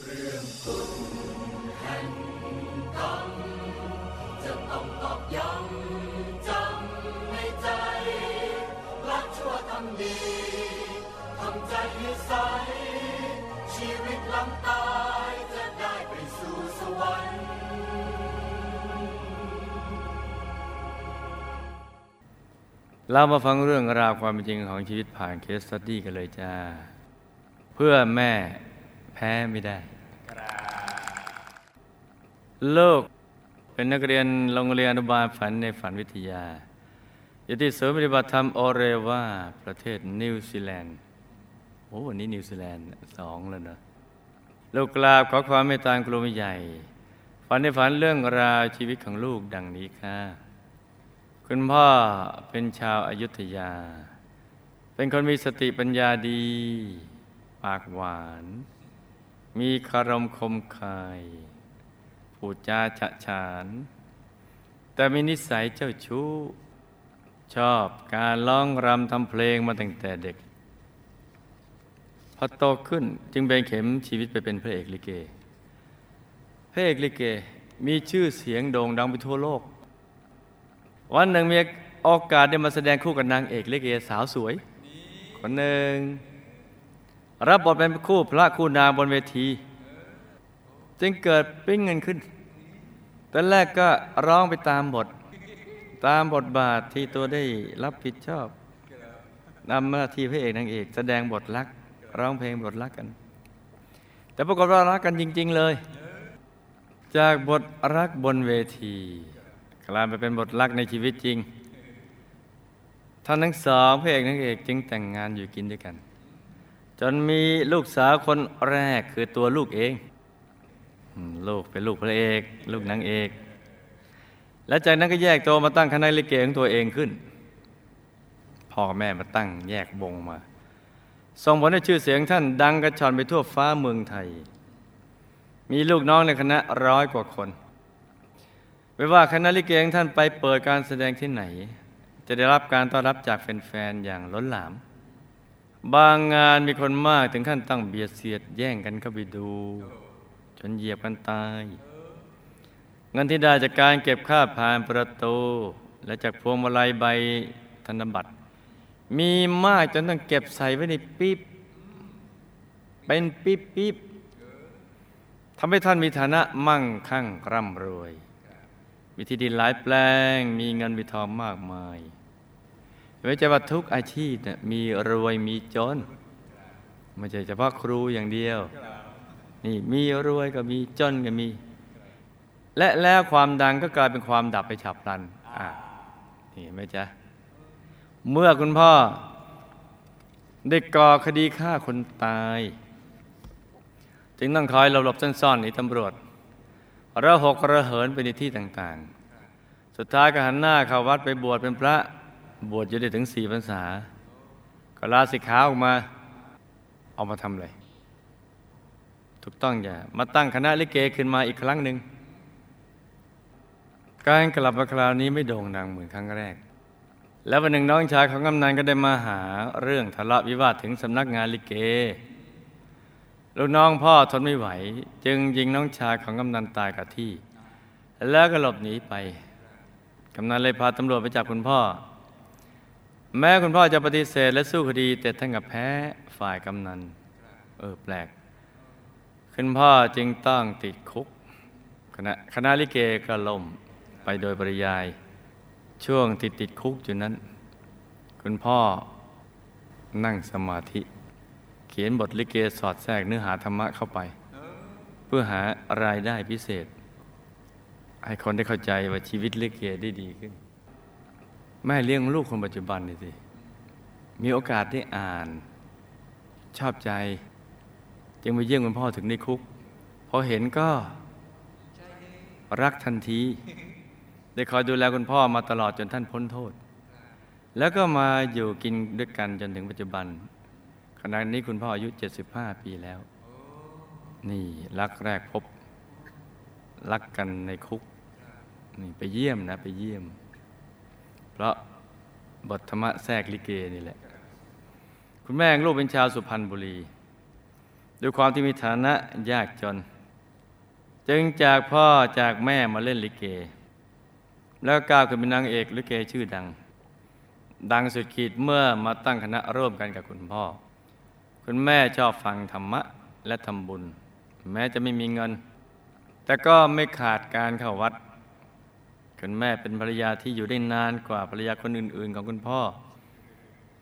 เรื่องต้นแห่งกรรมจะต้องตอกย้ำจำในใจรักชั่วทำดีทำใจให้ใส ชีวิตหลังตายจะได้ไปสู่สวรรค์เรามาฟังเรื่องราวความเป็นจริงของชีวิตผ่านเคสสตี้กันเลยจ้า เพื่อแม่ พ้ไม่ได้ลูกเป็นนักเรียนโรงเรียนอนุบาลฝันในฝันวิทยา อยู่ที่ศูนย์ปฏิบัติธรรมโอเรวาประเทศนิวซีแลนด์โอ้วันนี้นิวซีแลนด์สองแล้วเนอะลูกกราบขอความเมตตาครูใหญ่ ฝันในฝันเรื่องราวชีวิตของลูกดังนี้ค่ะ คุณพ่อเป็นชาวอยุธยา เป็นคนมีสติปัญญาดี ปากหวาน มีคารมคมคายพูดจาฉะฉาน แต่มีนิสัยเจ้าชู้ ชอบการร้องรำทำเพลงมาตั้งแต่เด็ก พอโตขึ้นจึงเบนเข็มชีวิตไปเป็นพระเอกลิเก พระเอกลิเกมีชื่อเสียงโด่งดังไปทั่วโลก วันหนึ่งมีโอกาสได้มาแสดงคู่กับนางเอกลิเกสาวสวย คนหนึ่ง รับบทเป็นคู่พระคู่นางบนเวที จึงเกิดปิ้งเงินขึ้นตอนแรกก็ร้องไปตามบท ตามบทบาทที่ตัวได้รับผิดชอบนำหน้าที่พระเอกนางเอก แสดงบทรัก ร้องเพลงบทรักกัน แต่ปรากฏว่ารักกันจริง ๆ เลย จากบทรักบนเวที กลายไปเป็นบทรักในชีวิตจริงท่านทั้งสองพระเอกนางเอกจึงแต่งงานอยู่กินด้วยกัน จนมีลูกสาวคนแรกคือตัวลูกเอง ลูกเป็นลูกพระเอก ลูกนางเอก แล้วจากนั้นก็แยกตัวมาตั้งคณะลิเกของตัวเองขึ้นพ่อแม่มาตั้งแยกวงมาส่งผลให้ชื่อเสียงท่านดังกระชอนไปทั่วฟ้าเมืองไทย มีลูกน้องในคณะร้อยกว่าคนไม่ว่าคณะลิเกของท่านไปเปิดการแสดงที่ไหน จะได้รับการต้อนรับจากแฟนๆอย่างล้นหลาม บางงานมีคนมากถึงขั้นตั้งเบียดเสียดแย่งกันเข้าไปดู จนเหยียบกันตาย เงินที่ได้จากการเก็บค่าผ่านประตูและจากพวงมาลัยใบธนบัตร มีมากจนต้องเก็บใส่ไว้ในปิ๊บเป็นปิ๊บปิ๊บทำให้ท่านมีฐานะมั่งคั่งร่ำรวยมีที่ดินหลายแปลงมีเงินมีทองมากมาย ไม่ใช่ว่าทุกอาชีพเนี่ยมีรวยมีจนไม่ใช่เฉพาะครูอย่างเดียว นี่มีรวยก็มีจนก็มี และแล้วความดังก็กลายเป็นความดับไปฉับพลันอ่านี่ไหมจ๊ะเมื่อคุณพ่อได้ก่อคดีฆ่าคนตาย จึงต้องคอยหลบๆซ่อนๆหนีตำรวจระหกระเหินไปในที่ต่างๆ สุดท้ายก็หันหน้าเข้าวัดไปบวชเป็นพระ บวชอยู่ได้ถึงสี่พรรษา ก็ลาสิกขาออกมา เอามาทำอะไร ถูกต้องอย่ามาตั้งคณะลิเกขึ้นมาอีกครั้งหนึ่ง การกลับมาคราวนี้ไม่โด่งดังเหมือนครั้งแรก แล้ววันหนึ่งน้องชายของกำนันก็ได้มาหาเรื่องทะเลาะวิวาทถึงสำนักงานลิเก ลูกน้องพ่อทนไม่ไหว จึงยิงน้องชายของกำนันตายกับที่ แล้วก็หลบหนีไปกำนันเลยพาตำรวจไปจับคุณพ่อ แม้คุณพ่อจะปฏิเสธและสู้คดี แต่ท่านกับแพ้ฝ่ายกำนัน เออแปลก คุณพ่อจึงต้องติดคุกคณะคณะลิเกก็ล่มไปโดยปริยาย ช่วงติดติดคุกอยู่นั้น คุณพ่อนั่งสมาธิ เขียนบทลิเกสอดแทรกเนื้อหาธรรมะเข้าไป เพื่อหารายได้พิเศษ ให้คนได้เข้าใจว่าชีวิตลิเกได้ดีขึ้น แม่เลี้ยงลูกคนปัจจุบันนี่สิ มีโอกาสได้อ่าน ชอบใจ จึงมาเยี่ยมคุณพ่อถึงในคุก พอเห็นก็รักทันที ได้คอยดูแลคุณพ่อมาตลอดจนท่านพ้นโทษ แล้วก็มาอยู่กินด้วยกันจนถึงปัจจุบัน ขณะนี้คุณพ่ออายุ 75 ปีแล้ว นี่รักแรกพบ รักกันในคุก นี่ไปเยี่ยมนะ ไปเยี่ยม ราะบทธรรมะแทรกลิเกนี่แหละ คุณแม่ลูกเป็นชาวสุพรรณบุรี ด้วยความที่มีฐานะยากจน จึงจากพ่อจากแม่มาเล่นลิเก แล้วก้าวขึ้นเป็นนางเอกลิเกชื่อดัง ดังสุดขีดเมื่อมาตั้งคณะร่วมกันกับคุณพ่อ คุณแม่ชอบฟังธรรมะและทำบุญ แม้จะไม่มีเงิน แต่ก็ไม่ขาดการเข้าวัด คุณแม่เป็นภรรยาที่อยู่ได้นานกว่าภรรยาคนอื่น ๆ ของคุณพ่อ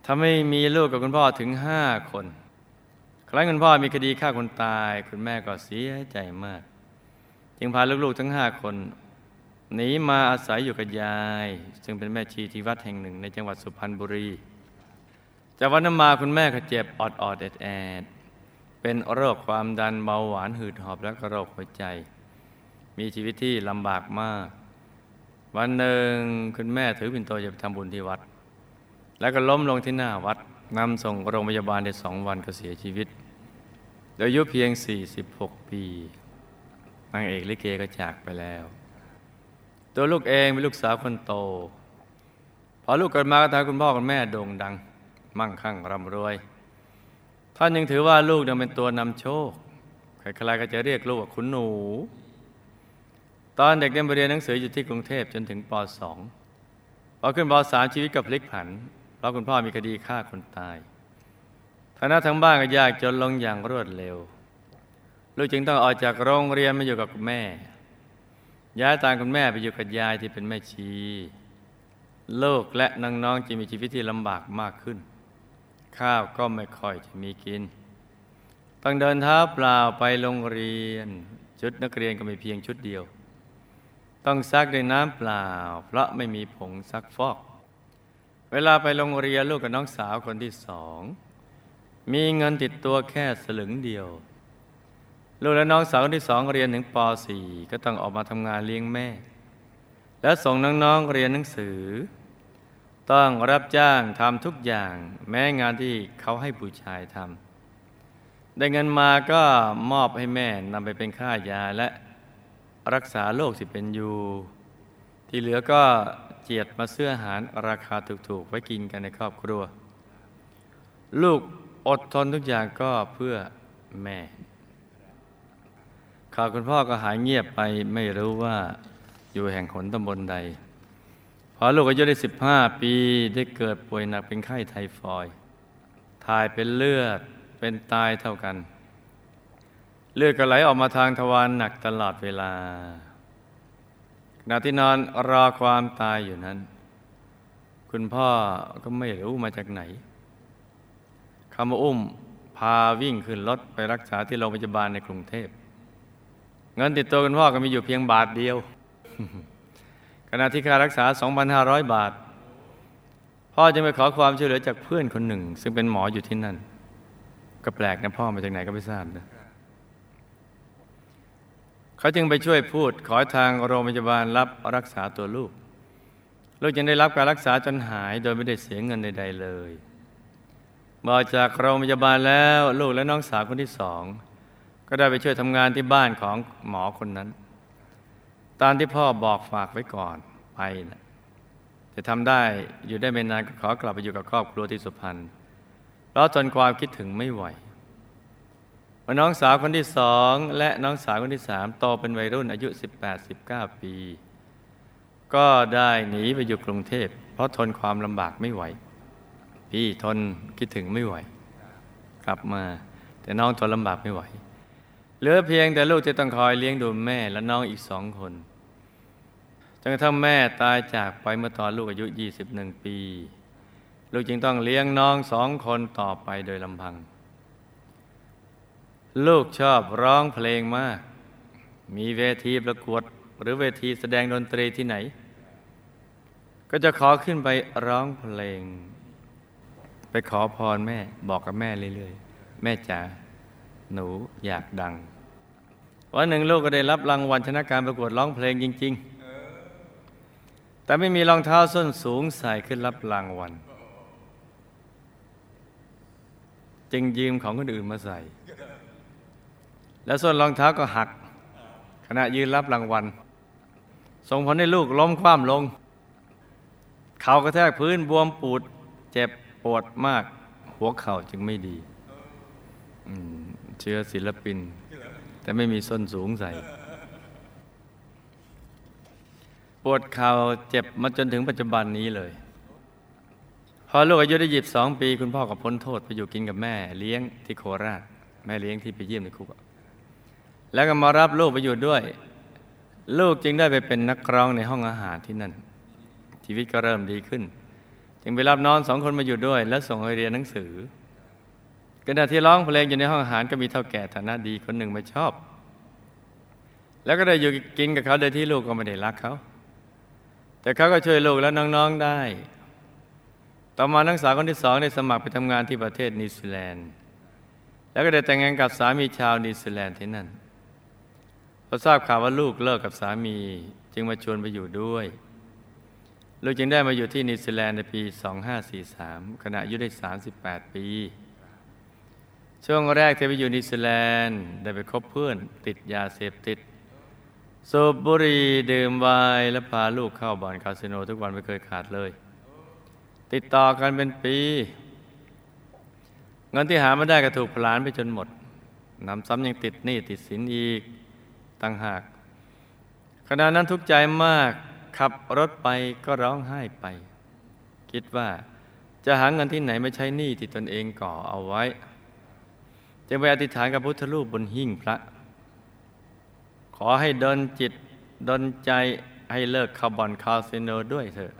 ถ้าไม่มีลูกกับคุณพ่อถึงห้าคน ครั้งคุณพ่อมีคดีฆ่าคนตาย คุณแม่ก็เสียใจมาก จึงพาลูกๆทั้งห้าคนหนีมาอาศัยอยู่กับยาย ซึ่งเป็นแม่ชีที่วัดแห่งหนึ่งในจังหวัดสุพรรณบุรี จากวันนั้นมาคุณแม่ก็เจ็บออดออดแอดแอดเป็นโรคความดันเบาหวานหืดหอบและก็โรคหัวใจ มีชีวิตที่ลำบากมาก วันหนึ่งคุณแม่ถือปิ่นโตจะไปทำบุญที่วัด แล้วก็ล้มลงที่หน้าวัดนำส่งโรงพยาบาลได้สองวันก็เสียชีวิตโดยอายุเพียง 46 ปีนางเอกลิเกก็จากไปแล้ว ตัวลูกเองเป็นลูกสาวคนโต พอลูกเกิดมาก็ทำคุณพ่อคุณแม่โด่งดัง มั่งคั่งร่ำรวย ท่านยังถือว่าลูกยังเป็นตัวนำโชค ใครๆก็จะเรียกลูกว่าคุณหนู ตอนเด็กเรียนเรียนหนังสืออยู่ที่กรุงเทพจนถึงป .2 พอขึ้นป .3 ชีวิตกับพลิกผัน เพราะคุณพ่อมีคดีฆ่าคนตายฐานะทั้งบ้านก็ยากจนลงอย่างรวดเร็ว ลูกจึงต้องออกจากโรงเรียนมาอยู่กับคุณแม่ ย้ายตามคุณแม่ไปอยู่กับยายที่เป็นแม่ชีลูกและน้องๆจะมีชีวิตที่ลำบากมากขึ้น ข้าวก็ไม่ค่อยจะมีกิน ต้องเดินเท้าเปล่าไปโรงเรียน ชุดนักเรียนก็มีเพียงชุดเดียว ต้องซักด้วยน้ำเปล่า เพราะไม่มีผงซักฟอก เวลาไปโรงเรียนลูกกับน้องสาวคนที่สอง มีเงินติดตัวแค่สลึงเดียว ลูกและน้องสาวคนที่สองเรียนถึงป .4 ก็ต้องออกมาทำงานเลี้ยงแม่ และส่งน้องๆเรียนหนังสือ ต้องรับจ้างทำทุกอย่างแม้งานที่เขาให้ผู้ชายทำได้เงินมาก็มอบให้แม่นำไปเป็นค่ายาและ รักษาโรคที่เป็นอยู่ ที่เหลือก็เจียดมาเสื้ออาหารราคาถูกๆ ไว้กินกันในครอบครัว ลูกอดทนทุกอย่างก็เพื่อแม่ ข่าวคุณพ่อก็หายเงียบไปไม่รู้ว่าอยู่แห่งขนตำบลใด พอลูกอายุได้สิบห้าปีได้เกิดป่วยหนักเป็นไข้ไทฟอยด์ถ่ายเป็นเลือดเป็นตายเท่ากัน เลือดก็ไหลออกมาทางทวารหนักตลอดเวลาขณะที่นอนรอความตายอยู่นั้น คุณพ่อก็ไม่รู้มาจากไหนคำว่าอุ้มพาวิ่งขึ้นรถไปรักษาที่โรงพยาบาลในกรุงเทพเงินติดตัวคุณพ่อก็มีอยู่เพียงบาทเดียว ขณะที่ค่ารักษา 2,500 บาท พ่อจึงไปขอความช่วยเหลือจากเพื่อนคนหนึ่ง ซึ่งเป็นหมออยู่ที่นั่น ก็แปลกนะพ่อมาจากไหนก็ไม่ทราบนะ เขาจึงไปช่วยพูดขอทางโรงพยาบาลรับรักษาตัวลูก ลูกจึงได้รับการรักษาจนหายโดยไม่ได้เสียเงินใดๆเลยมาจากโรงพยาบาลแล้วลูกและน้องสาวคนที่สอง ก็ได้ไปช่วยทำงานที่บ้านของหมอคนนั้น ตามที่พ่อบอกฝากไว้ก่อนไปนะจะทำได้อยู่ได้ไม่นานก็ขอกลับไปอยู่กับครอบครัวที่สุพรรณเพราะทนความคิดถึงไม่ไหว น้องสาวคนที่สองและน้องสาวคนที่สามโตเป็นวัยรุ่นอายุ 18-19 ปี ก็ได้หนีไปอยู่กรุงเทพ เพราะทนความลำบากไม่ไหว พี่ทนคิดถึงไม่ไหว กลับมา แต่น้องทนลำบากไม่ไหว เหลือเพียงแต่ลูกจะต้องคอยเลี้ยงดูแม่และน้องอีกสองคนจนกระทั่งแม่ตายจากไปเมื่อตอนลูกอายุ 21 ปี ลูกจึงต้องเลี้ยงน้องสองคนต่อไปโดยลำพัง ลูกชอบร้องเพลงมาก มีเวทีประกวด หรือเวทีแสดงดนตรีที่ไหน ก็จะขอขึ้นไปร้องเพลง ไปขอพรแม่บอกกับแม่เรื่อยๆ แม่จ๋าหนูอยากดัง วันหนึ่งลูกก็ได้รับรางวัลชนะการประกวดร้องเพลงจริง ๆ แต่ไม่มีรองเท้าส้นสูงใส่ขึ้นรับรางวัล จึงยืมของคนอื่นมาใส่ แล้วส่วนรองเท้าก็หัก ขณะยืนรับรางวัล ส่งผลให้ลูกล้มคว่ำลง เขากระแทกพื้นบวมปูด เจ็บปวดมาก หัวเข่าจึงไม่ดีเชื้อศิลปิน แต่ไม่มีส้นสูงใส่ ปวดเข่าเจ็บมาจนถึงปัจจุบันนี้เลย พอลูกอายุได้ยีบสองปี คุณพ่อก็พ้นโทษไปอยู่กินกับแม่เลี้ยงที่โคราช แม่เลี้ยงที่ไปเยี่ยมในคุก แล้วก็มารับลูกไปอยู่ด้วย ลูกจึงได้ไปเป็นนักร้องในห้องอาหารที่นั่น ชีวิตก็เริ่มดีขึ้น จึงไปรับน้องสองคนมาอยู่ด้วย และส่งให้เรียนหนังสือขณะที่ร้องเพลงอยู่ในห้องอาหารก็มีเท่าแก่ฐานะดีคนหนึ่งมาชอบ แล้วก็ได้อยู่กินกับเขาโดยที่ลูกก็ไม่ได้รักเขาแต่เขาก็ช่วยลูกและน้องๆได้ ต่อมานักศึกษาคนที่สองได้สมัครไปทำงานที่ประเทศนิวซีแลนด์ แล้วก็ได้แต่งงานกับสามีชาวนิวซีแลนด์ที่นั่น พอทราบข่าวว่าลูกเลิกกับสามี จึงมาชวนไปอยู่ด้วย ลูกจึงได้มาอยู่ที่นิวซีแลนด์ในปี 2543 ขณะอายุได้ 38 ปี ช่วงแรกที่ไปอยู่นิวซีแลนด์ได้ไปคบเพื่อนติดยาเสพติด สูบบุหรี่ดื่มไวน์และพาลูกเข้าบ่อนคาสิโนทุกวันไม่เคยขาดเลย ติดต่อกันเป็นปีเงินที่หามาได้ก็ถูกผลาญไปจนหมดนำซ้ำยังติดหนี้ติดสินอีก ตั้งหากขณะนั้นทุกข์ใจมากขับรถไปก็ร้องไห้ไป คิดว่าจะหาเงินที่ไหนไม่ใช้หนี้ที่ตนเองก่อเอาไว้ จึงไปอธิษฐานกับพุทธรูปบนหิ้งพระ ขอให้ดนจิตดนใจให้เลิกคาร์บอนคาสิโนด้วยเถอะ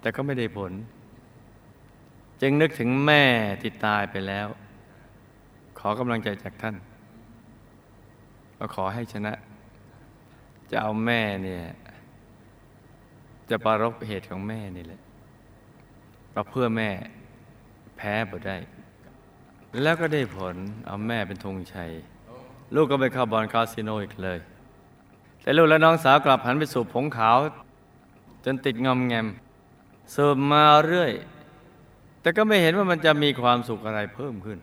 แต่ก็ไม่ได้ผล จึงนึกถึงแม่ที่ตายไปแล้ว ขอกำลังใจจากท่าน ก็ขอให้ชนะจะเอาแม่เนี่ยจะปรารบเหตุของแม่นี่แหละก็เพื่อแม่แพ้บ่ได้ แล้วก็ได้ผลเอาแม่เป็นธงชัย ลูกก็ไปเข้าบอลคาสิโนอีกเลย แต่ลูกและน้องสาวกลับหันไปสูบผงขาว จนติดงอมแงมสูบมาเรื่อย แต่ก็ไม่เห็นว่ามันจะมีความสุขอะไรเพิ่มขึ้น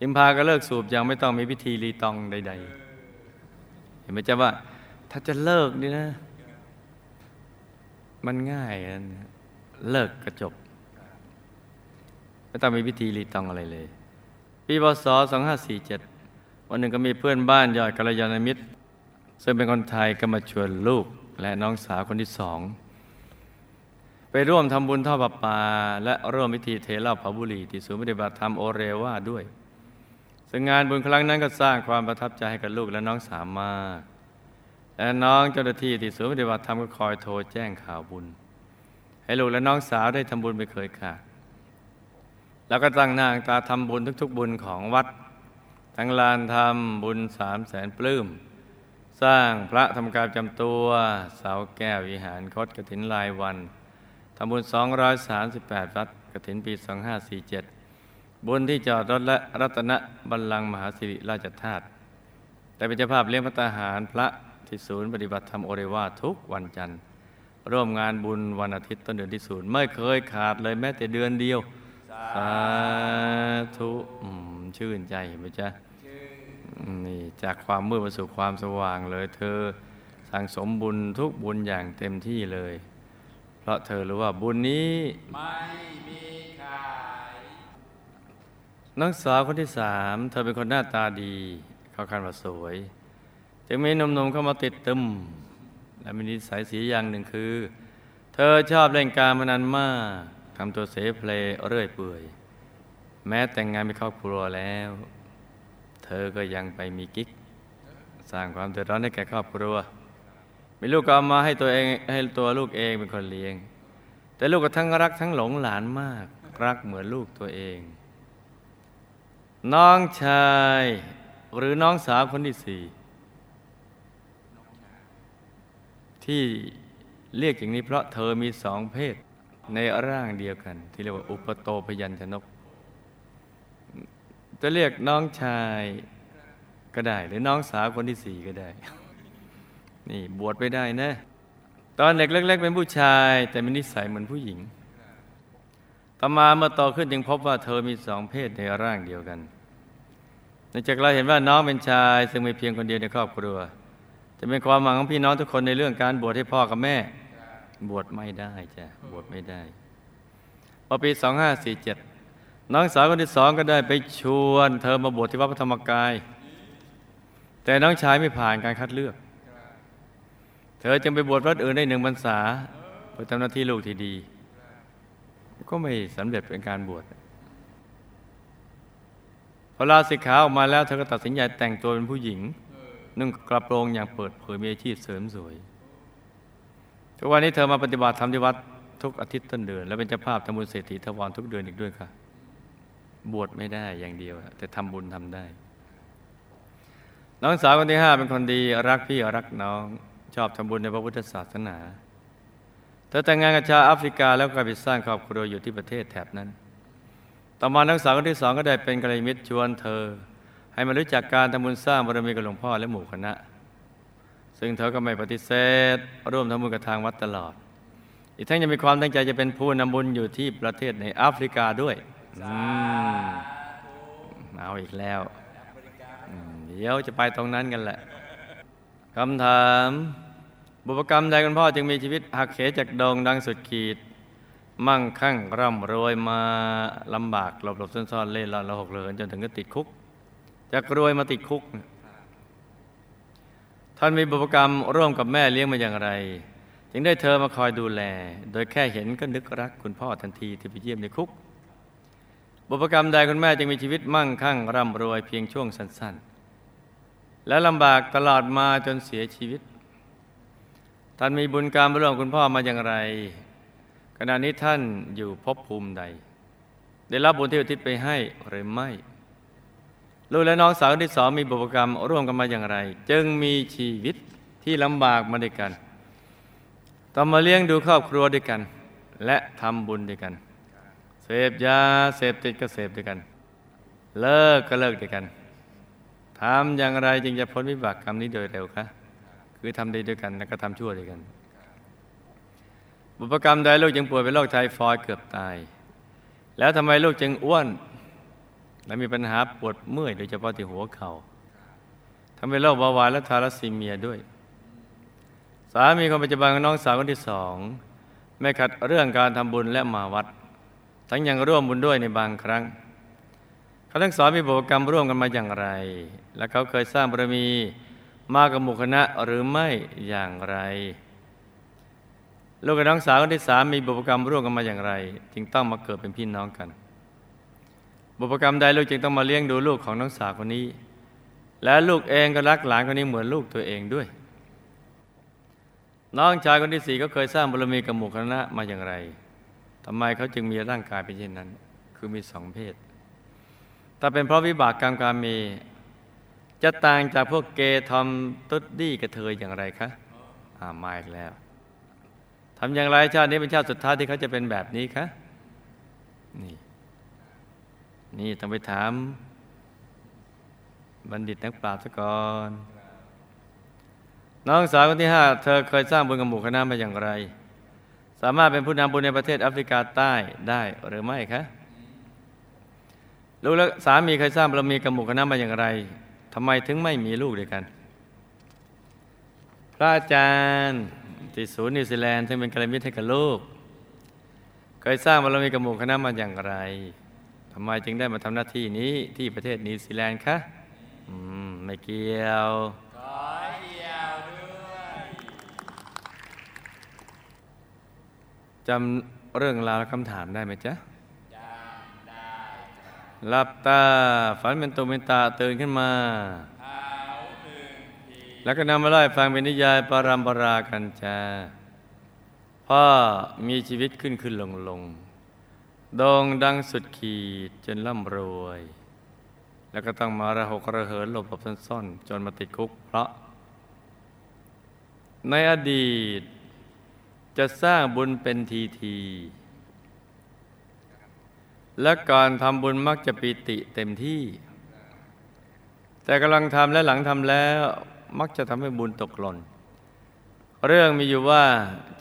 จึงพาก็เลิกสูบย่างไม่ต้องมีพิธีรีตองใด ๆ เห็นไหมจ๊ะว่า ถ้าจะเลิกนี่นะ มันง่ายนะเลิกกระจบไม่ต้องมีพิธีรีตองอะไรเลย ปีพศ2547 วันหนึ่งก็มีเพื่อนบ้านยอดกัลยาณมิตร ซึ่งเป็นคนไทยก็มาชวนลูกและน้องสาวคนที่สอง ไปร่วมทำบุญทอประปา และร่วมพิธีเทเล้าเผาบุรีที่ศูนย์ปฏิบัติธรรมโอเรวาด้วย ซึ่งงานบุญครั้งนั้นก็สร้างความประทับใจให้กับลูกและน้องสาวมาก และน้องเจ้าหน้าที่ที่ศูนย์ปฏิบัติธรรมก็คอยโทรแจ้งข่าวบุญ ให้ลูกและน้องสาวได้ทำบุญไม่เคยขาด แล้วก็ตั้งหน้างตาทำบุญทุกๆบุญของวัด ทั้งลานทำบุญสามแสนปลื้ม สร้างพระทำการจำตัว เสาแก้ววิหารคดกระถินลายวันทำบุญ 238 วัดกระถินปี 2547 บุญที่จอดรถและรัตนบัลลังก์มหาสิริราชธาตุแต่เป็นเจ้าภาพเลี้ยงพระทหารพระที่ศูนย์ปฏิบัติธรรมโอเรวาทุกวันจันทร์ร่วมงานบุญวันอาทิตย์ต้นเดือนที่ศูนย์ไม่เคยขาดเลยแม้แต่เดือนเดียว สาธุชื่นใจเห็นไหมจ๊ะนี่จากความมืดมาสู่ความสว่างเลย เธอสั่งสมบุญทุกบุญอย่างเต็มที่เลย เพราะเธอรู้ว่าบุญนี้ไม่มี น้องสาวคนที่สามเธอเป็นคนหน้าตาดีเขาคันว่าสวย จึงมีหนุ่มๆเข้ามาติดตึมและมีนิสัยสีอย่างหนึ่งคือ เธอชอบเล่นการพนันมากทำตัวเสเพลเรื่อยเปื่อย แม้แต่งงานมีครอบครัวแล้ว เธอก็ยังไปมีกิ๊ก สร้างความเดือดร้อนให้แก่ครอบครัว มีลูกก็เอามาให้ตัวเองให้ตัวลูกเองเป็นคนเลี้ยง แต่ลูกก็ทั้งรักทั้งหลงหลานมาก รักเหมือนลูกตัวเอง น้องชายหรือน้องสาวคนที่สี่ที่เรียกอย่างนี้เพราะเธอมีสองเพศในร่างเดียวกัน ที่เรียกว่า อุปโตพยัญชนก จะเรียกน้องชายก็ได้ หรือน้องสาวคนที่สี่ก็ได้ นี่บวชไม่ได้นะ ตอนเด็กเล็ก ๆ เป็นผู้ชาย แต่มีนิสัยเหมือนผู้หญิง ต่อมาเมื่อโตขึ้นจึงพบว่าเธอมีสองเพศในร่างเดียวกัน เนื่องจากเราเห็นว่าน้องเป็นชาย ซึ่งมีเพียงคนเดียวในครอบครัว จะเป็นความหวังของพี่น้องทุกคนในเรื่องการบวชให้พ่อกับแม่ บวชไม่ได้จ้ะบวชไม่ได้พอปี 2547 น้องสาวคนที่สองก็ได้ไปชวนเธอมาบวชที่วัดพระธรรมกาย แต่น้องชายไม่ผ่านการคัดเลือก เธอจึงไปบวชวัดอื่นได้หนึ่งพรรษาเพื่อทำหน้าที่ลูกที่ดี ก็ไม่สำเร็จเป็นการบวช พอลาสิกขาออกมาแล้วเธอก็ตัดสินใจแต่งตัวเป็นผู้หญิง นุ่งกระโปรงอย่างเปิดเผยมีอาชีพเสริมสวย ทุกวันนี้เธอมาปฏิบัติธรรมที่วัดทุกอาทิตย์ต้นเดือน และเป็นเจ้าภาพทำบุญเศรษฐีทวารทุกเดือนอีกด้วยค่ะ บวชไม่ได้อย่างเดียว แต่ทำบุญทำได้ น้องสาวคนที่ห้าเป็นคนดีรักพี่รักน้อง ชอบทำบุญในพระพุทธศาสนาเธอแต่งงานกับชาวแอฟริกาแล้วก็ไปสร้างครอบครัวอยู่ที่ประเทศแถบนั้น ต่อมานักสาวคนที่สองก็ได้เป็นกัลยาณมิตรชวนเธอ ให้มารู้จักการทำบุญสร้างบารมีกับหลวงพ่อและหมู่คณะ ซึ่งเธอก็ไม่ปฏิเสธร่วมทำบุญกับทางวัดตลอด อีกทั้งยังมีความตั้งใจจะเป็นผู้นำบุญอยู่ที่ประเทศในแอฟริกาด้วยเอาอีกแล้วเดี๋ยวจะไปตรงนั้นกันแหละคำถาม บุพกรรมใดคุณพ่อจึงมีชีวิตหักเหจากดงดังสุดขีด มั่งคั่งร่ำรวยมาลำบากหลบหลบซ่อนๆเล่ร่อนละหกเหลินจนถึงก็ติดคุกจากรวยมาติดคุก ท่านมีบุพกรรมร่วมกับแม่เลี้ยงมาอย่างไร จึงได้เธอมาคอยดูแล โดยแค่เห็นก็นึกรักคุณพ่อทันทีที่ไปเยี่ยมในคุก บุพกรรมใดคุณแม่จึงมีชีวิตมั่งคั่งร่ำรวยเพียงช่วงสั้นๆ และลำบากตลอดมาจนเสียชีวิต ท่านมีบุญกรรมร่วมคุณพ่อมาอย่างไร ขณะนี้ท่านอยู่ภพภูมิใด ได้รับบุญที่อุทิศไปให้หรือไม่ ลูกและน้องสาวที่สองมีบุพกรรมร่วมกันมาอย่างไร จึงมีชีวิตที่ลำบากมาด้วยกัน ต้องมาเลี้ยงดูครอบครัวด้วยกัน และทำบุญด้วยกัน เสพยาเสพติดก็เสพด้วยกัน เลิกก็เลิกด้วยกันทำอย่างไรจึงจะพ้นวิบากกรรมนี้โดยเร็วคะคือทำดีด้วยกันแล้วก็ทำชั่วด้วยกัน บุพกรรมใดลูกจึงป่วยเป็นโรคไทฟอยด์เกือบตาย แล้วทำไมลูกจึงอ้วน และมีปัญหาปวดเมื่อยโดยเฉพาะที่หัวเขา่าทำให้โรคเบาหวานและทารัสซีเมียด้วย สามีคนปัจจุบันของน้องสาวคนที่สองไม่ขัดเรื่องการทำบุญและมาวัด ทั้งยังร่วมบุญด้วยในบางครั้งเขาทั้งสองมีบุพกรรมร่วมกันมาอย่างไร และเขาเคยสร้างบารมีมากับหมู่คณะหรือไม่อย่างไร ลูกกับน้องสาวคนที่สามมีบุพกรรมร่วมกันมาอย่างไร จึงต้องมาเกิดเป็นพี่น้องกัน บุพกรรมใดลูกจึงต้องมาเลี้ยงดูลูกของน้องสาวคนนี้ และลูกเองก็รักหลานคนนี้เหมือนลูกตัวเองด้วย น้องชายคนที่สี่ก็เคยสร้างบารมีกับหมู่คณะมาอย่างไรทำไมเขาจึงมีร่างกายเป็นเช่นนั้น คือมีสองเพศถ้าเป็นเพราะวิบากกรรมการมี จะต่างจากพวกเกย์ทอมตุ๊ดดี้กระเทยอย่างไรคะอ่ามาอีกแล้ว ทำอย่างไรชาตินี้เป็นชาติสุดท้ายที่เขาจะเป็นแบบนี้คะนี่ นี่ต้องไปถาม บัณฑิตนักปราชญ์ซะก่อน น้องสาวคนที่ห้าเธอเคยสร้างบุญกับหมู่คณะมาอย่างไร สามารถเป็นผู้นำบุญในประเทศแอฟริกาใต้ได้หรือไม่คะลูกและสามีเคยสร้างบารมีกับหมู่คณะมาอย่างไรทำไมถึงไม่มีลูกด้วยกัน พระอาจารย์ ที่ศูนย์นิวซีแลนด์ซึ่งเป็นกัลยาณมิตรให้กับลูกเคยสร้างบารมีกับหมู่คณะมาอย่างไรทำไมจึงได้มาทำหน้าที่นี้ที่ประเทศนิวซีแลนด์คะอืมไม่เกี่ยวขอเดียวด้วยจำเรื่องราวและคำถามได้ไหมจ๊ะจำได้หลับตา ฝันเป็นตุเป็นตาตื่นขึ้นมาเท้าหนึ่งที แล้วก็นำมาไล่ฟังเป็นนิยายปารัมปรากันจาพ่อมีชีวิตขึ้นขึ้นลงลงโด่งดังสุดขีดจนร่ำรวย แล้วก็ต้องมาระหกระเหินหลบหลบซ่อนๆ จนมาติดคุกเพราะ ในอดีตจะสร้างบุญเป็นทีทีและการทำบุญมักจะปีติเต็มที่ แต่กำลังทำและหลังทำแล้ว มักจะทำให้บุญตกหล่น เรื่องมีอยู่ว่า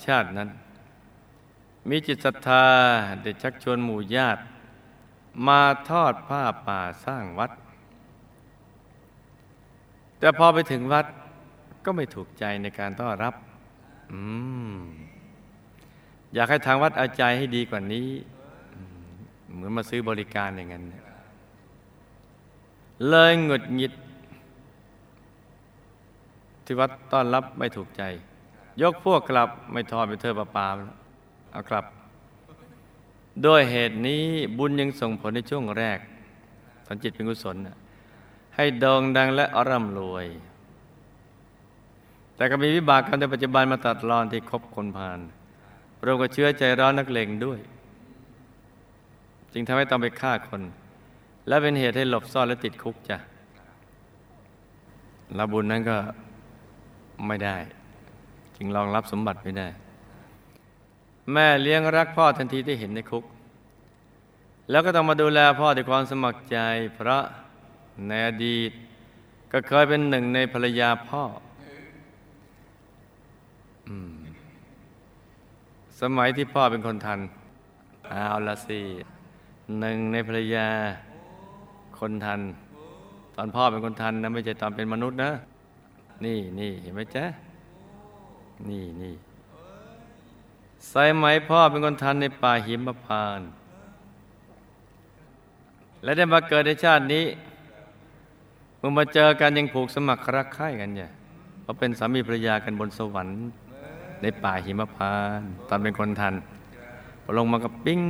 ชาตินั้น มีจิตศรัทธาได้ชักชวนหมู่ญาติ มาทอดผ้าป่าสร้างวัด แต่พอไปถึงวัดก็ไม่ถูกใจในการต้อนรับ อืม อยากให้ทางวัดเอาใจให้ดีกว่านี้ เหมือนมาซื้อบริการอย่างนั้น เลยหงุดหงิด ที่วัดต้อนรับไม่ถูกใจ ยกพวกกลับไม่ทอดไปเธอปาปาแล้วเอากลับด้วยเหตุนี้บุญยังส่งผลในช่วงแรกสันจิตเป็นกุศลให้โด่งดังและร่ำรวย แต่ก็มีวิบากกรรมในปัจจุบันมาตัดรอนที่คบคนพาลรวมกับเชื้อใจร้อนนักเลงด้วย จึงทำให้ต้องไปฆ่าคน และเป็นเหตุให้หลบซ่อนและติดคุกจ้ะรับบุญนั้นก็ ไม่ได้ จึงรองรับสมบัติไม่ได้ แม่เลี้ยงรักพ่อทันทีที่เห็นในคุก แล้วก็ต้องมาดูแลพ่อด้วยความสมัครใจเพราะในอดีต ก็เคยเป็นหนึ่งในภรรยาพ่ออสมัยที่พ่อเป็นคนทันเอาละสิหนึ่งในภรรยาคนทัน ตอนพ่อเป็นคนทันนะไม่ใช่ตอนเป็นมนุษย์นะ นี่นี่เห็นไหมจ๊ะ นี่นี่ใส่ไหมพ่อเป็นคนทันในป่าหิมพานต์และได้มาเกิดในชาตินี้เมื่อมาเจอกันยังผูกสมัครรักใคร่กันเนี่ยเขาเป็นสามีภรรยากันบนสวรรค์ในป่าหิมพานต์ตอนเป็นคนทันพอลงมากับปิ้ง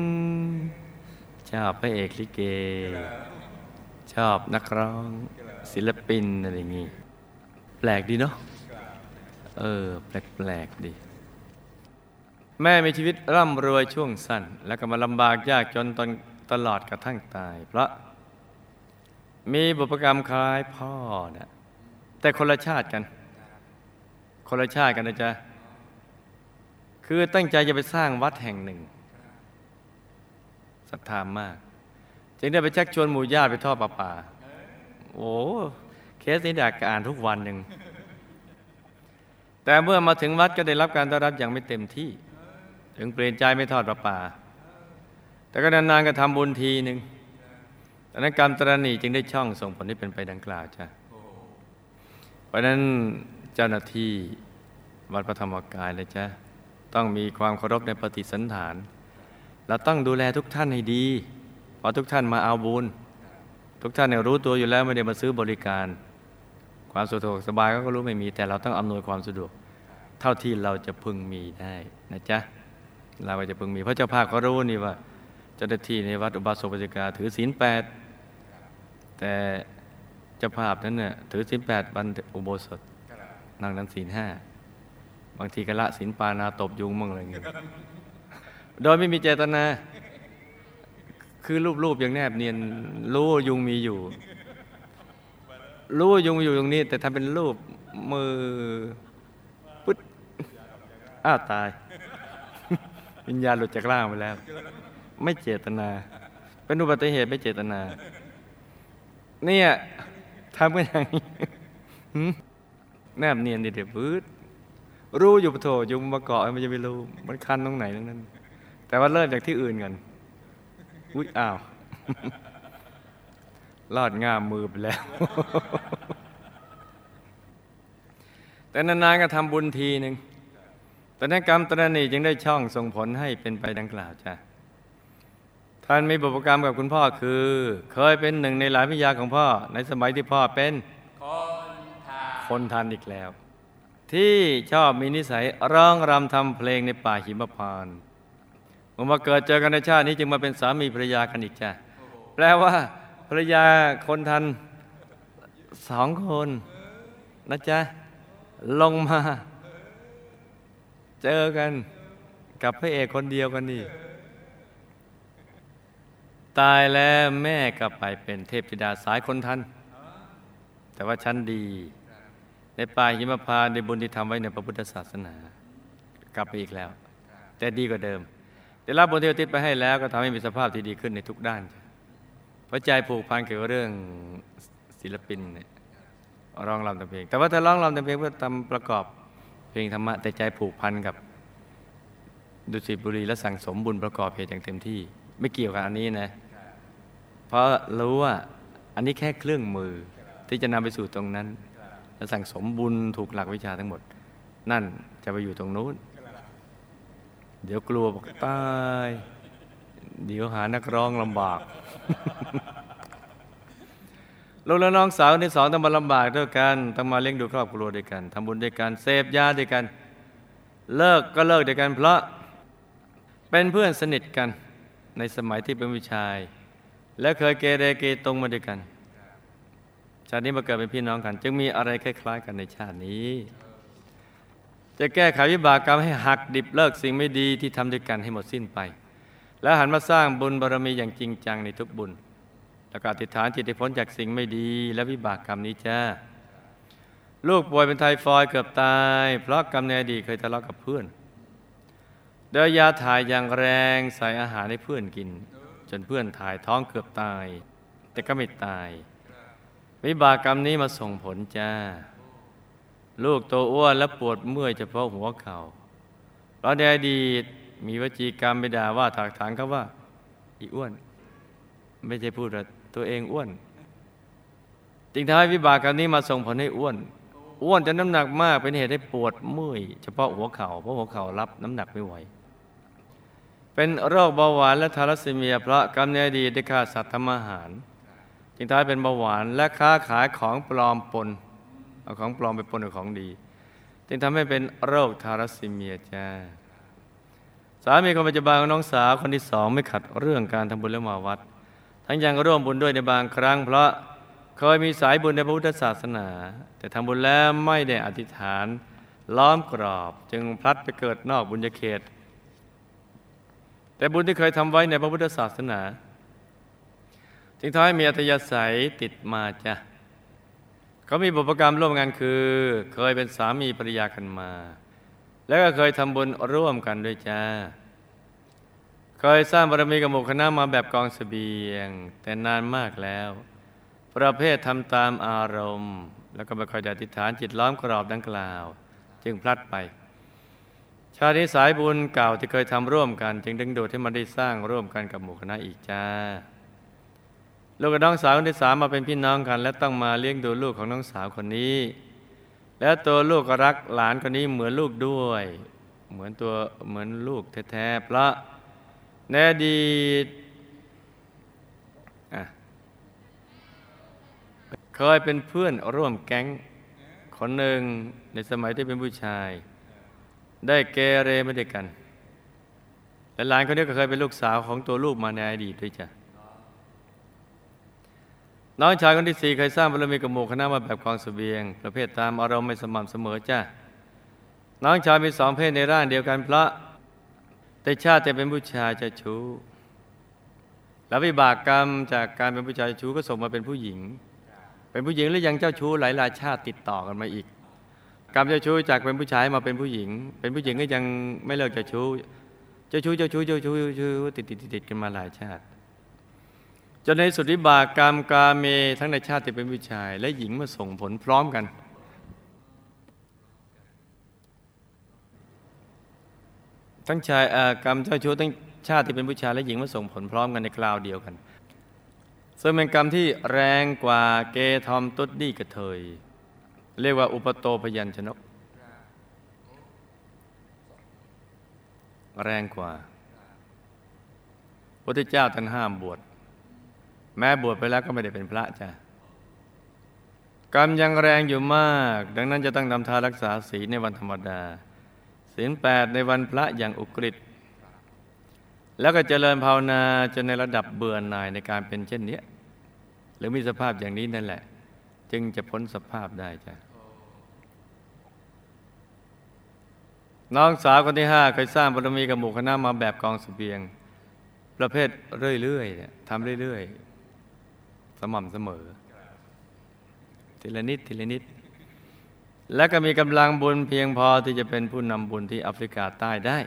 ชอบพระเอกลิเก ชอบนักร้องศิลปินอะไรอย่างงี้ แปลกดีเนาะเออ แปลกๆดี แม่มีชีวิตร่ำรวยช่วงสั้น แล้วก็มาลำบากยากจนตนตลอดกระทั่งตาย เพราะ มีบุพกรรมคล้ายพ่อนะแต่คนละชาติกัน คนละชาติกันนะจ๊ะ คือตั้งใจจะไปสร้างวัดแห่งหนึ่งศรัทธามาก จึงได้ไปชักชวนหมู่ญาติไปทอดประปาโอ้ เคสนี้อยากอ่านทุกวันหนึ่งแต่เมื่อมาถึงวัดก็ได้รับการต้อนรับอย่างไม่เต็มที่ ถึงเปลี่ยนใจไม่ทอดประปา แต่ก็นานๆก็ทำบุญทีหนึ่งแต่นั้นกรรมตรณีจึงได้ช่องส่งผลที่เป็นไปดังกล่าวจ้ะเพราะฉะนั้นเจ้าหน้าที่วัดพระธรรมกายเลยจ้ะต้องมีความเคารพในปฏิสันฐานเราต้องดูแลทุกท่านให้ดี เพราะทุกท่านมาเอาบุญ ทุกท่านเนี่ยรู้ตัวอยู่แล้วไม่ได้มาซื้อบริการ ความสะดวกสบายก็รู้ไม่มี แต่เราต้องอำนวยความสะดวก เท่าที่เราจะพึงมีได้นะจ๊ะเราจะพึงมีเพราะเจ้าภาพเขารู้นี่ว่าเจ้าหน้าที่ในวัดอุบาสกปัจจิกาถือศีลแปดแต่เจ้าภาพนั้นเนี่ยถือศีลแปดวันอุโบสถนั่งนั้นศีลห้าบางทีก็ละศีลปานาตบยุงมั่งอะไรเงี้ยโดยไม่มีเจตนา คือรูปๆอย่างแนบเนียนรู้ยุงมีอยู่ รู้ยุงอยู่ตรงนี้ แต่ทำเป็นรูปมือปึ๊ดอ้าตาย วิญญาณหลุดจากร่างไปแล้ว ไม่เจตนา เป็นอุบัติเหตุไม่เจตนา เนี่ยทำกันอย่างนี้แนบเนียนดิเดี๋ยวปื๊ดรู้อยู่ปะโถยุงมาเกาะมันจะไม่รู้ มันคันตรงไหนตรงนั้น แต่ว่าเริ่มจากที่อื่นกัน อุ้ยอ้าว ลอดง่ามมือไปแล้ว แต่นานๆก็ทำบุญทีหนึ่งแต่นั้นกรรมตรณีจึงได้ช่องส่งผลให้เป็นไปดังกล่าวจ้ะท่านมีบุพกรรมกับคุณพ่อคือ เคยเป็นหนึ่งในหลายพิยาของพ่อ ในสมัยที่พ่อเป็น คนทานคนทันอีกแล้ว ที่ชอบมีนิสัยร้องรำทำเพลงในป่าหิมพานต์เมื่อมาเกิดเจอกันในชาตินี้จึงมาเป็นสามีภรรยากันอีกจ้ะแปลว่า ภรรยาคนทันสองคนนะจ๊ะ ลงมา เจอกันกับพระเอกคนเดียวกันนี่ ตายแล้วแม่กลับไปเป็นเทพธิดาสายคนทัน แต่ว่าชั้นดี ในป่าหิมพานต์ในบุญที่ทำไว้ในพระพุทธศาสนา กลับไปอีกแล้ว แต่ดีกว่าเดิม ได้รับบุญที่อุทิศไปให้แล้วก็ทำให้มีสภาพที่ดีขึ้นในทุกด้านจ้ะ เพราใจผูกพันเกี่ยวกับเรื่องศิลปินเนี่ยร้องรำทำเพลง แต่ว่าถ้าร้องรำทำเพลงเพื่อทำประกอบเพลงธรรมะแต่ใจผูกพันกับดุสิตบุรีและสั่งสมบุญประกอบเหตุอย่างเต็มที่ ไม่เกี่ยวกับอันนี้นะ เพราะรู้ว่าอันนี้แค่เครื่องมือที่จะนำไปสู่ตรงนั้น และสั่งสมบุญถูกหลักวิชาทั้งหมด นั่นจะไปอยู่ตรงนู้น เดี๋ยวกลัวบอกตาย เดี๋ยวหานักร้องลำบากลูกและน้องสาวที่สองต้องมาลำบากด้วยกันต้องมาเลี้ยงดูครอบครัวด้วยกันทำบุญด้วยกันเสพยาด้วยกัน เลิกก็เลิกด้วยกันเพราะเป็นเพื่อนสนิทกันในสมัยที่เป็นวิชาย และเคยเกเรเกตรงมาด้วยกันชาตินี้มาเกิดเป็นพี่น้องกัน จึงมีอะไรคล้าย ๆ กันในชาตินี้ จะแก้ไขวิบากกรรมให้หักดิบเลิกสิ่งไม่ดีที่ทำด้วยกันให้หมดสิ้นไป แล้วหันมาสร้างบุญบารรมีอย่างจริงจังในทุกบุญ แล้วก็อธิษฐานจิตให้พ้นจากสิ่งไม่ดีและวิบากกรรมนี้จ้าลูกป่วยเป็นไทฟอยเกือบตาย เพราะกรรมในอดีตเคยทะเลาะกับเพื่อนเดยยาถ่ายอย่างแรงใส่อาหารให้เพื่อนกิน จนเพื่อนถ่ายท้องเกือบตาย แต่ก็ไม่ตาย วิบากกรรมนี้มาส่งผลจ้า ลูกโตอ้วนและปวดเมื่อยเฉพาะหัวเขา่าเพราะในอดีต มีวจีกรรมไปด่าว่าถากถางเขาว่า อีอ้วน ไม่ใช่พูดว่าตัวเองอ้วนจึงทำให้วิบากกรรมนี้มาส่งผลให้อ้วน อ้วนจนน้ำหนักมากเป็นเหตุให้ปวดเมื่อยเฉพาะหัวเขา่าเพราะหัวเข่ารับน้ำหนักไม่ไหวเป็นโรคเบาหวานและทารัสซีเมียเพราะกรรมในอดีตได้ฆ่าสัตว์ทำอาหาร จึงทำให้เป็นเบาหวานและค้าขายของปลอมปนเอาของปลอมไปปนกับของดี จึงทำให้เป็นโรคทารัสซีเมียจ้า สามีคนปัจจุบันของน้องสาวคนที่สองไม่ขัดเรื่องการทำบุญและมาวัด ทั้งยังร่วมบุญด้วยในบางครั้ง เพราะเคยมีสายบุญในพระพุทธศาสนา แต่ทำบุญแล้วไม่ได้อธิษฐาน ล้อมกรอบจึงพลัดไปเกิดนอกบุญญาเขต แต่บุญที่เคยทำไว้ในพระพุทธศาสนา จึงทำให้มีอัธยาศัยติดมาจ้ะเขามีบุพกรรมร่วมกันคือ เคยเป็นสามีภรรยากันมา แล้วก็เคยทำบุญร่วมกันด้วยจ้า เคยสร้างบารมีกับหมู่คณะมาแบบกองสเสบียง แต่นานมากแล้ว ประเภททำตามอารมณ์ แล้วก็ไม่ค่อยได้อธิฐานจิตล้อมกรอบดังกล่าว จึงพลัดไป ชาติสายบุญเก่าที่เคยทำร่วมกัน จึงดึงดูดให้มันได้สร้างร่วมกันกับหมู่คณะอีกจ้าลูกกับน้องสาวคนที่สามมาเป็นพี่น้องกัน และต้องมาเลี้ยงดูลูกของน้องสาวคนนี้ แล้วตัวลูกก็รักหลานคนนี้เหมือนลูกด้วย เหมือนตัวเหมือนลูกแท้ๆเพราะในอดีตเคยเป็นเพื่อนร่วมแก๊งคนหนึ่งในสมัยที่เป็นผู้ชาย ได้เกเรมาด้วยกันและหลานคนนี้ก็เคยเป็นลูกสาวของตัวลูกมาในอดีตด้วยจ้ะ น้องชายคนที่สี่เคยสร้างบารมีกับหมู่คณะมาแบบกองสเสบียง ประเภทตามอารมณ์ไม่สม่ำเสมอจ้าน้องชายมีสองเพศในร่างเดียวกันเพราะแต่ชาติแต่เป็นผู้ชายจะชู้ แล้ววิบากกรรมจากการเป็นผู้ชายชู้ก็ส่งมาเป็นผู้หญิง เป็นผู้หญิงแล้วยังเจ้าชู้หลายราชาติติดต่อกันมาอีก กรรมเจ้าชู้จากเป็นผู้ชายมาเป็นผู้หญิง เป็นผู้หญิงก็ยังไม่เลิกเจ้าชู้ เจ้าชู้เจ้าชู้เจ้าชู้เจ้าชู้ติดติดติดกันมาหลายชาติ จนในสุดวิบากกรรมกาเม ทั้งในชาติที่เป็นผู้ชาย และหญิงมาส่งผลพร้อมกัน ทั้งชายกรรมเจ้าชู้ทั้งชาติที่เป็นผู้ชายและหญิงมาส่งผลพร้อมกันในคราวเดียวกันซึ่งเป็นกรรมที่แรงกว่าเกทอมตุดดี้กระเทย เรียกว่าอุปโตพยัญชนก แรงกว่าพระเจ้าท่านห้ามบวช แม้บวชไปแล้วก็ไม่ได้เป็นพระจ้ะกรรมยังแรงอยู่มาก ดังนั้นจะต้องทำทานรักษาศีลในวันธรรมดาศีลแปดในวันพระอย่างอุกฤษแล้วก็เจริญภาวนาจนในระดับเบื่อหน่ายในการเป็นเช่นนี้หรือมีสภาพอย่างนี้นั่นแหละ จึงจะพ้นสภาพได้จ้ะน้องสาวคนที่ห้าเคยสร้างบารมีกับหมู่คณะมาแบบกองสเสบียง ประเภทเรื่อยๆทำเรื่อยๆ ม่ำเสมอ ทีละนิดทีละนิด และก็มีกำลังบุญเพียงพอที่จะเป็นผู้นำบุญที่แอฟริกาใต้ได้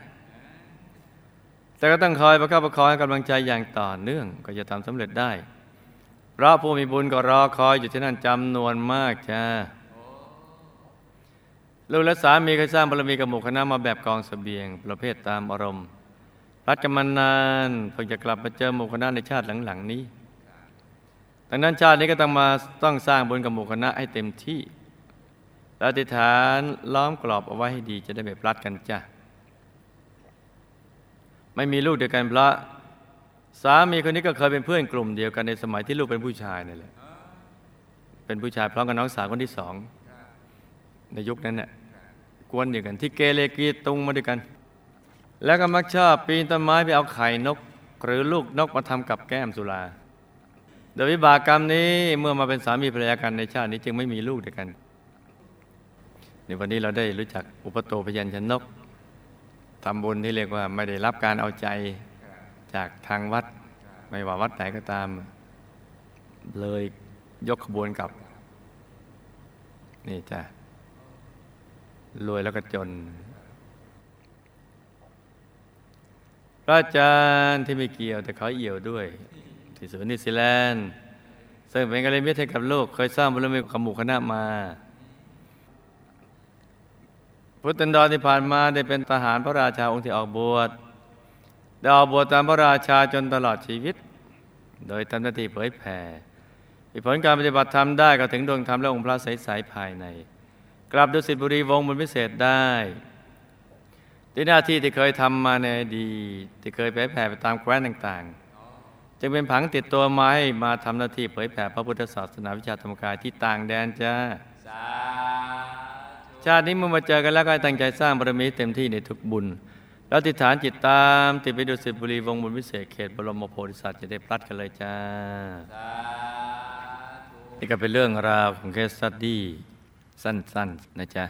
แต่ก็ต้องคอยประคับประคองกำลังใจอย่างต่อเนื่องก็จะทำสำเร็จได้ เพราะผู้มีบุญก็รอคอยอยู่ที่นั่นจำนวนมากจ้าลูกและสามีเคยสร้างบารมีกับหมู่คณะมาแบบกองสเสบียง ประเภทตามอารมณ์รักกันมานานเพิ่งจะกลับมาเจอหมู่คณะในชาติหลังๆนี้ ดังนั้นชาตินี้ก็ต้องมาต้องสร้างบุญกับหมู่คณะให้เต็มที่แลอธิษฐานล้อมกรอบเอาไว้ให้ดีจะได้ไม่พลัดกันจ้ะไม่มีลูกเดียวกันพระสามีคนนี้ก็เคยเป็นเพื่อนกลุ่มเดียวกันในสมัยที่ลูกเป็นผู้ชายนี่แหละเป็นผู้ชายพร้อมกับน้องสาวคนที่สองในยุคนั้นเนี่ยกวนเดียวกัน ที่เกเรกีตุงมาด้วยกัน แล้วก็มักชอบปีนต้นไม้ไปเอาไข่นก หรือลูกนกมาทำกับแก้มสุรา โดยวิบากกรรมนี้เมื่อมาเป็นสามีภรรยากันในชาตินี้จึงไม่มีลูกด้วยกัน ในวันนี้เราได้รู้จักอุปโตพยัญชนกทำบุญที่เรียกว่าไม่ได้รับการเอาใจจากทางวัด ไม่ว่าวัดไหนก็ตาม เลยยกขบวนกลับ นี่จ้ะรวยแล้วก็จนพระอาจารย์ที่ไม่เกี่ยวแต่เขาเอี่ยวด้วย ที่ศูนนิวซีแลนด์ ซึ่งเป็นกัลยาณมิตรให้กับโลก เคยสร้างบุญมีขมุขณะมา พุทธันดรที่ผ่านมาได้เป็นทหารพระราชาองค์ที่ออกบวชได้ออกบวชตามพระราชาจนตลอดชีวิต โดยทำหน้าที่เผยแผ่มีผลการปฏิบัติธรรมได้ก็ถึงดวงธรรมและองค์พระใสๆภายใน กลับดุสิตบุรีวงบนพิเศษได้ด้วยหน้าที่ที่เคยทำมาในอดีตที่เคยเผยแผ่ไปตามแคว้นต่างๆ จึงเป็นผังติดตัวมาให้มาทำหน้าที่เผยแผ่พระพุทธศาสนาวิชาธรรมกายที่ต่างแดนจ้าสาชาตินี้เมื่อมาเจอกันแล้วก็ตั้งใจสร้างบารมีเต็มที่ในทุกบุญ แล้วติดฐานจิตตาม ติดไปดุสิบุรีวงบุญวิเศษเขตบรมโพธิสัตว์จะได้พลัดกันเลยจ้าสานี่ก็เป็นเรื่องราวของเคสสตดี้สั้นๆนะจ๊ะ